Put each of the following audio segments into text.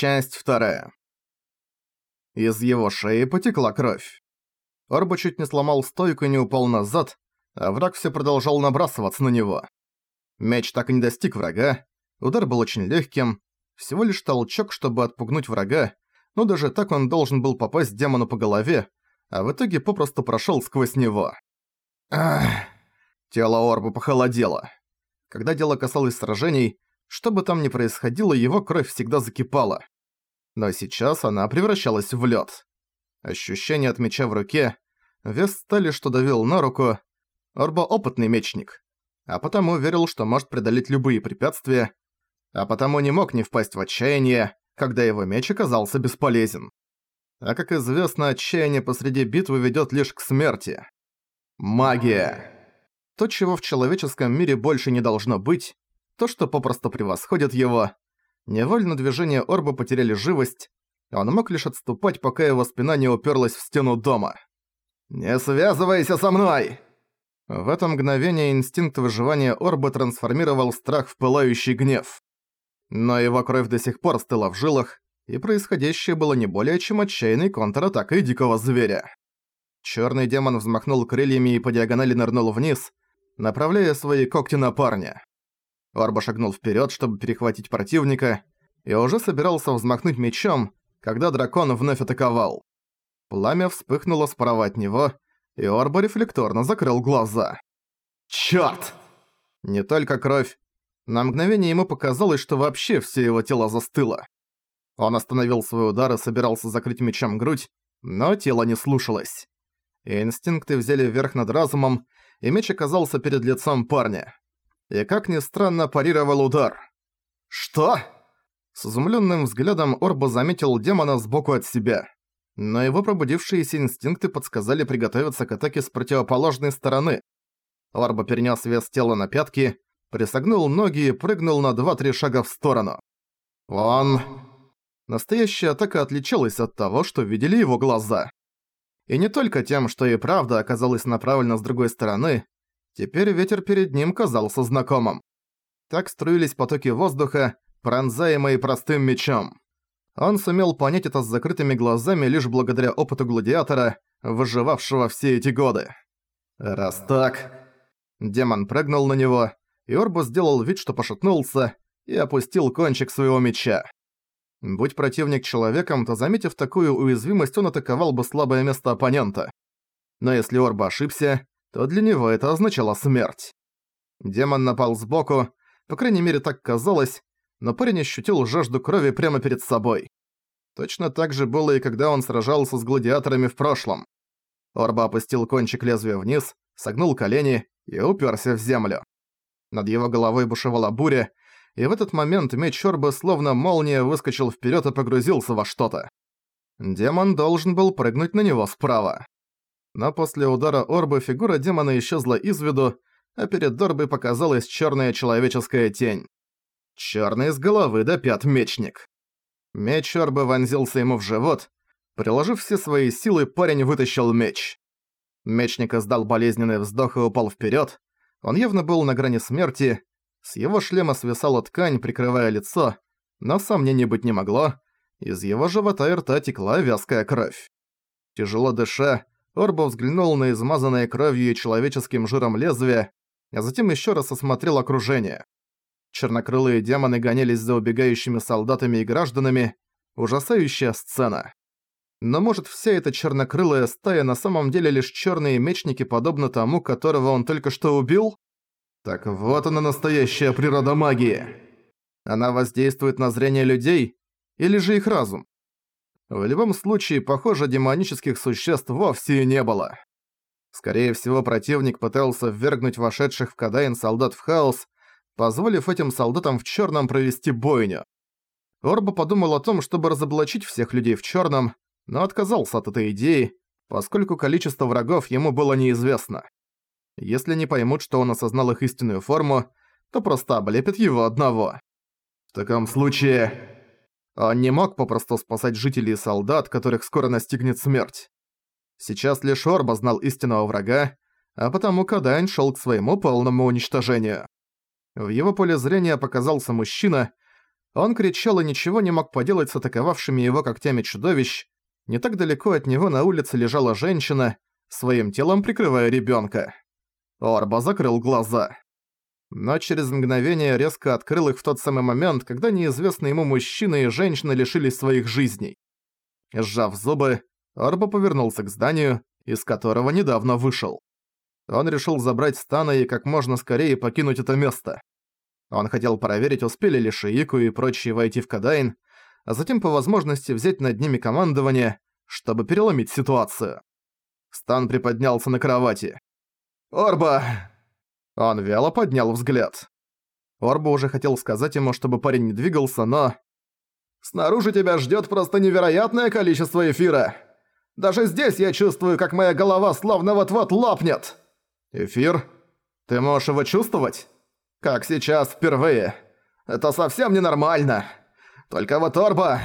Часть вторая. Из его шеи потекла кровь. Орба чуть не сломал стойку и не упал назад, а враг все продолжал набрасываться на него. Меч так и не достиг врага, удар был очень легким, всего лишь толчок, чтобы отпугнуть врага, но даже так он должен был попасть демону по голове, а в итоге попросту прошел сквозь него. Ах. Тело Орбы похолодело. Когда дело касалось сражений, что бы там ни происходило, его кровь всегда закипала. Но сейчас она превращалась в лед. Ощущение от меча в руке, вес стали, что давил на руку. Орба опытный мечник, а потому верил, что может преодолеть любые препятствия, а потому не мог не впасть в отчаяние, когда его меч оказался бесполезен. А как известно, отчаяние посреди битвы ведет лишь к смерти. Магия. То, чего в человеческом мире больше не должно быть, то, что попросту превосходит его. Невольно движения Орба потеряли живость, он мог лишь отступать, пока его спина не уперлась в стену дома. «Не связывайся со мной!» В это мгновение инстинкт выживания Орба трансформировал страх в пылающий гнев. Но его кровь до сих пор стыла в жилах, и происходящее было не более чем отчаянной контратакой дикого зверя. Чёрный демон взмахнул крыльями и по диагонали нырнул вниз, направляя свои когти на парня. Орба шагнул вперед, чтобы перехватить противника, и уже собирался взмахнуть мечом, когда дракон вновь атаковал. Пламя вспыхнуло справа от него, и Орба рефлекторно закрыл глаза. «Чёрт!» Не только кровь. На мгновение ему показалось, что вообще все его тело застыло. Он остановил свой удар и собирался закрыть мечом грудь, но тело не слушалось. Инстинкты взяли верх над разумом, и меч оказался перед лицом парня и, как ни странно, парировал удар. «Что?» С изумленным взглядом Орба заметил демона сбоку от себя. Но его пробудившиеся инстинкты подсказали приготовиться к атаке с противоположной стороны. Орба перенес вес тела на пятки, присогнул ноги и прыгнул на 2-3 шага в сторону. Он... Настоящая атака отличалась от того, что видели его глаза. И не только тем, что и правда оказалась направлена с другой стороны, Теперь ветер перед ним казался знакомым. Так струились потоки воздуха, пронзаемые простым мечом. Он сумел понять это с закрытыми глазами лишь благодаря опыту гладиатора, выживавшего все эти годы. Раз так... Демон прыгнул на него, и Орбу сделал вид, что пошатнулся, и опустил кончик своего меча. Будь противник человеком, то, заметив такую уязвимость, он атаковал бы слабое место оппонента. Но если Орба ошибся, то для него это означало смерть. Демон напал сбоку, по крайней мере так казалось, но парень ощутил жажду крови прямо перед собой. Точно так же было и когда он сражался с гладиаторами в прошлом. Орба опустил кончик лезвия вниз, согнул колени и уперся в землю. Над его головой бушевала буря, и в этот момент меч Орбы словно молния выскочил вперед и погрузился во что-то. Демон должен был прыгнуть на него справа но после удара Орбы фигура демона исчезла из виду, а перед Дорбой показалась черная человеческая тень. Черный с головы до пят мечник. Меч Орбы вонзился ему в живот. Приложив все свои силы, парень вытащил меч. Мечник издал болезненный вздох и упал вперед. Он явно был на грани смерти. С его шлема свисала ткань, прикрывая лицо, но сомнений быть не могло. Из его живота и рта текла вязкая кровь. Тяжело дыша, Орбо взглянул на измазанное кровью и человеческим жиром лезвие, а затем еще раз осмотрел окружение. Чернокрылые демоны гонялись за убегающими солдатами и гражданами. Ужасающая сцена. Но может вся эта чернокрылая стая на самом деле лишь черные мечники, подобно тому, которого он только что убил? Так вот она настоящая природа магии. Она воздействует на зрение людей или же их разум? В любом случае, похоже, демонических существ вовсе не было. Скорее всего, противник пытался ввергнуть вошедших в Кадаин солдат в хаос, позволив этим солдатам в черном провести бойню. Орба подумал о том, чтобы разоблачить всех людей в черном, но отказался от этой идеи, поскольку количество врагов ему было неизвестно. Если не поймут, что он осознал их истинную форму, то просто облепят его одного. В таком случае... Он не мог попросту спасать жителей и солдат, которых скоро настигнет смерть. Сейчас лишь Орба знал истинного врага, а потому Кадайн шел к своему полному уничтожению. В его поле зрения показался мужчина. Он кричал и ничего не мог поделать с атаковавшими его когтями чудовищ. Не так далеко от него на улице лежала женщина, своим телом прикрывая ребёнка. Орба закрыл глаза. Но через мгновение резко открыл их в тот самый момент, когда неизвестные ему мужчина и женщина лишились своих жизней. Сжав зубы, Орба повернулся к зданию, из которого недавно вышел. Он решил забрать Стана и как можно скорее покинуть это место. Он хотел проверить, успели ли Шиику и прочие войти в Кадайн, а затем по возможности взять над ними командование, чтобы переломить ситуацию. Стан приподнялся на кровати. «Орба!» Он вяло поднял взгляд. Орба уже хотел сказать ему, чтобы парень не двигался, но... «Снаружи тебя ждёт просто невероятное количество эфира! Даже здесь я чувствую, как моя голова словно вот-вот лопнет!» «Эфир? Ты можешь его чувствовать?» Как сейчас впервые. Это совсем ненормально. Только вот Орба...»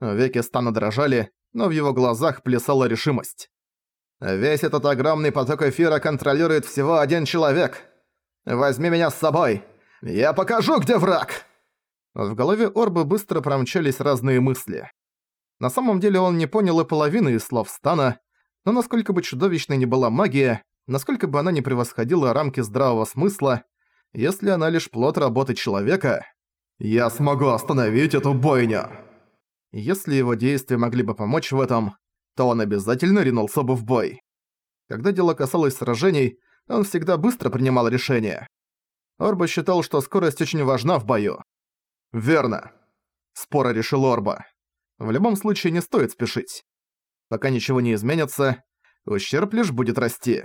Веки Стана дрожали, но в его глазах плясала решимость. «Весь этот огромный поток эфира контролирует всего один человек. Возьми меня с собой. Я покажу, где враг!» В голове Орбы быстро промчались разные мысли. На самом деле он не понял и половины из слов Стана, но насколько бы чудовищной ни была магия, насколько бы она не превосходила рамки здравого смысла, если она лишь плод работы человека, я смогу остановить эту бойню. Если его действия могли бы помочь в этом, то он обязательно ринулся бы в бой. Когда дело касалось сражений, он всегда быстро принимал решения. Орба считал, что скорость очень важна в бою. «Верно», — споро решил Орба. В любом случае не стоит спешить. Пока ничего не изменится, ущерб лишь будет расти.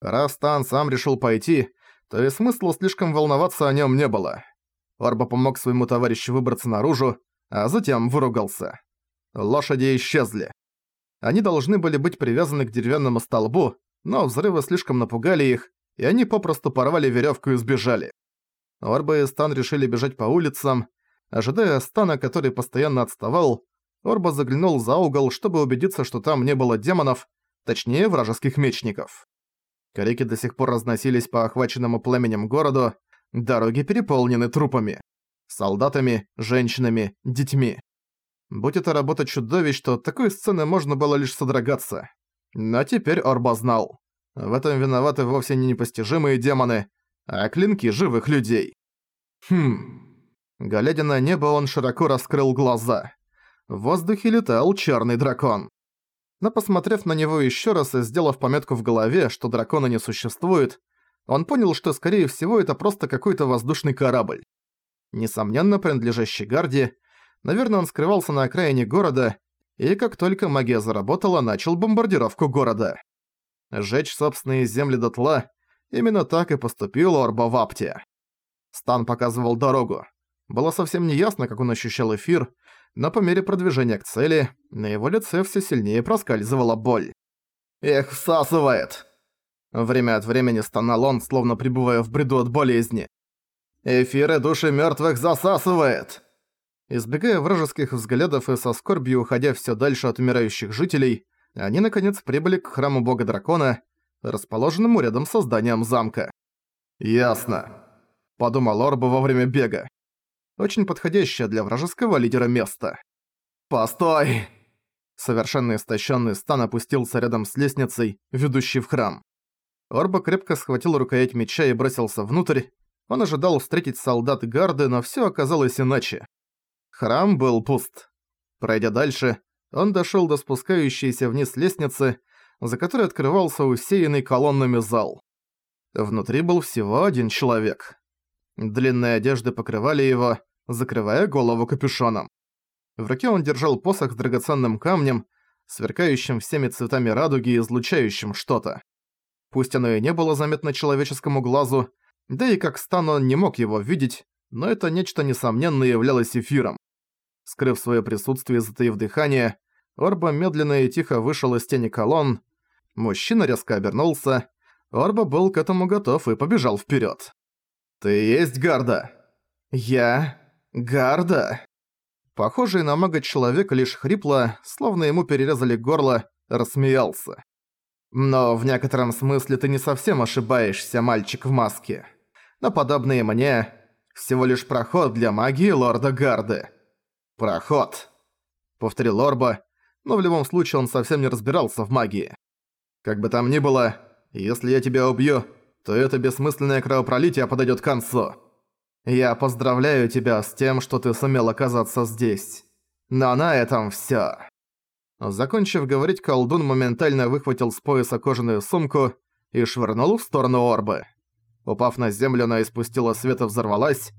Раз Тан сам решил пойти, то и смысла слишком волноваться о нем не было. Орба помог своему товарищу выбраться наружу, а затем выругался. Лошади исчезли. Они должны были быть привязаны к деревянному столбу, но взрывы слишком напугали их, и они попросту порвали веревку и сбежали. Орба и Стан решили бежать по улицам. Ожидая Стана, который постоянно отставал, Орба заглянул за угол, чтобы убедиться, что там не было демонов, точнее вражеских мечников. Крики до сих пор разносились по охваченному пламенем городу, дороги переполнены трупами. Солдатами, женщинами, детьми. Будь это работа чудовищ, то такой сцены можно было лишь содрогаться. Но теперь Орба знал. В этом виноваты вовсе не непостижимые демоны, а клинки живых людей. Хм. Глядя на небо, он широко раскрыл глаза. В воздухе летал черный дракон но посмотрев на него еще раз и сделав пометку в голове, что дракона не существует, он понял, что скорее всего это просто какой-то воздушный корабль. Несомненно, принадлежащий Гарди, наверное, он скрывался на окраине города, и как только магия заработала, начал бомбардировку города. Жечь собственные земли дотла, именно так и поступил Орба в Апте. Стан показывал дорогу. Было совсем неясно, как он ощущал эфир, но по мере продвижения к цели на его лице все сильнее проскальзывала боль. «Эх, всасывает!» Время от времени стонал он, словно пребывая в бреду от болезни. «Эфиры души мертвых засасывает!» Избегая вражеских взглядов и со скорбью уходя все дальше от умирающих жителей, они наконец прибыли к храму бога дракона, расположенному рядом с зданием замка. «Ясно», — подумал Орба во время бега очень подходящее для вражеского лидера место. «Постой!» Совершенно истощенный стан опустился рядом с лестницей, ведущей в храм. Орба крепко схватил рукоять меча и бросился внутрь. Он ожидал встретить солдат гарды, но все оказалось иначе. Храм был пуст. Пройдя дальше, он дошел до спускающейся вниз лестницы, за которой открывался усеянный колоннами зал. Внутри был всего один человек. Длинные одежды покрывали его, закрывая голову капюшоном. В руке он держал посох с драгоценным камнем, сверкающим всеми цветами радуги и излучающим что-то. Пусть оно и не было заметно человеческому глазу, да и как Стан он не мог его видеть, но это нечто несомненно являлось эфиром. Скрыв свое присутствие и затаив дыхание, Орба медленно и тихо вышел из тени колонн. Мужчина резко обернулся. Орба был к этому готов и побежал вперед. «Ты есть Гарда?» «Я... Гарда?» Похожий на мага человек лишь хрипло, словно ему перерезали горло, рассмеялся. «Но в некотором смысле ты не совсем ошибаешься, мальчик в маске. Но подобные мне... Всего лишь проход для магии лорда Гарды. Проход. Повторил Орба, но в любом случае он совсем не разбирался в магии. Как бы там ни было, если я тебя убью, то это бессмысленное кровопролитие подойдет к концу. Я поздравляю тебя с тем, что ты сумел оказаться здесь. Но на этом всё. Закончив говорить, колдун моментально выхватил с пояса кожаную сумку и швырнул в сторону Орбы. Упав на землю, она испустила свет и взорвалась.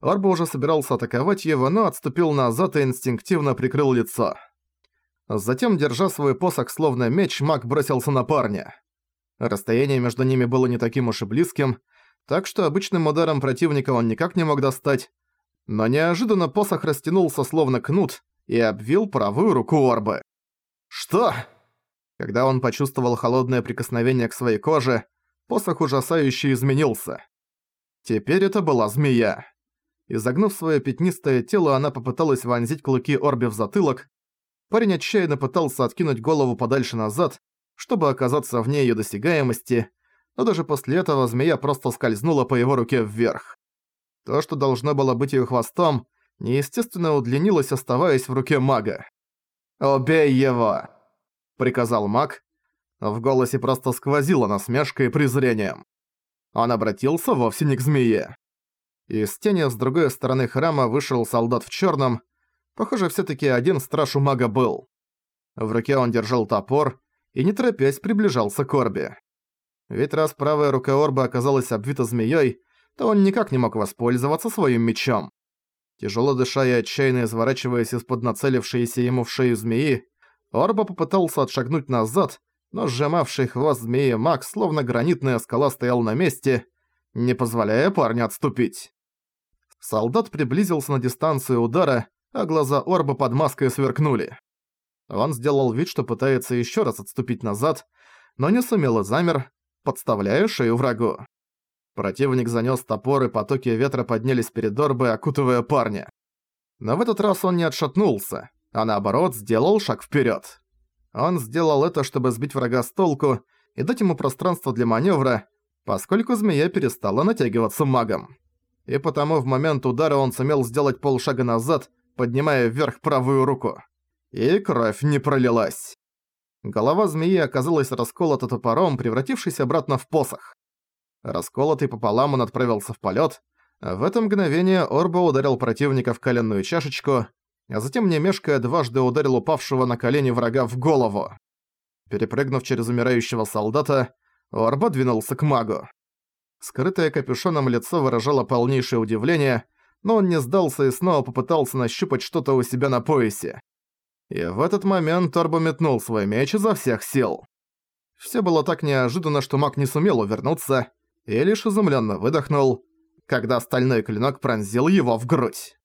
Орба уже собирался атаковать его, но отступил назад и инстинктивно прикрыл лицо. Затем, держа свой посох словно меч, маг бросился на парня. Расстояние между ними было не таким уж и близким, так что обычным ударом противника он никак не мог достать, но неожиданно посох растянулся словно кнут и обвил правую руку Орбы. «Что?» Когда он почувствовал холодное прикосновение к своей коже, посох ужасающе изменился. Теперь это была змея. Изогнув свое пятнистое тело, она попыталась вонзить клыки Орби в затылок. Парень отчаянно пытался откинуть голову подальше назад, чтобы оказаться вне её досягаемости, но даже после этого змея просто скользнула по его руке вверх. То, что должно было быть её хвостом, неестественно удлинилось, оставаясь в руке мага. «Убей его!» — приказал маг. В голосе просто сквозило насмешка и презрением. Он обратился вовсе не к змее. Из тени с другой стороны храма вышел солдат в чёрном. Похоже, всё-таки один страж у мага был. В руке он держал топор и, не торопясь, приближался к Орбе. Ведь раз правая рука Орба оказалась обвита змеёй, то он никак не мог воспользоваться своим мечом. Тяжело дыша и отчаянно изворачиваясь из-под нацелившейся ему в шею змеи, Орба попытался отшагнуть назад, но сжимавший хвост змеи маг, словно гранитная скала, стоял на месте, не позволяя парню отступить. Солдат приблизился на дистанцию удара, а глаза Орба под маской сверкнули. Он сделал вид, что пытается еще раз отступить назад, но не сумел и замер, подставляя шею врагу. Противник занёс топор, и потоки ветра поднялись перед Орбой, окутывая парня. Но в этот раз он не отшатнулся, а наоборот сделал шаг вперед. Он сделал это, чтобы сбить врага с толку и дать ему пространство для маневра, поскольку змея перестала натягиваться магом. И потому в момент удара он сумел сделать полшага назад, поднимая вверх правую руку. И кровь не пролилась. Голова змеи оказалась расколота топором, превратившись обратно в посох. Расколотый пополам он отправился в полет. В это мгновение Орба ударил противника в коленную чашечку, а затем, не мешкая, дважды ударил упавшего на колени врага в голову. Перепрыгнув через умирающего солдата, Орба двинулся к магу. Скрытое капюшоном лицо выражало полнейшее удивление, но он не сдался и снова попытался нащупать что-то у себя на поясе. И в этот момент Орба метнул свой меч изо всех сил. Все было так неожиданно, что маг не сумел увернуться, и лишь изумленно выдохнул, когда стальной клинок пронзил его в грудь.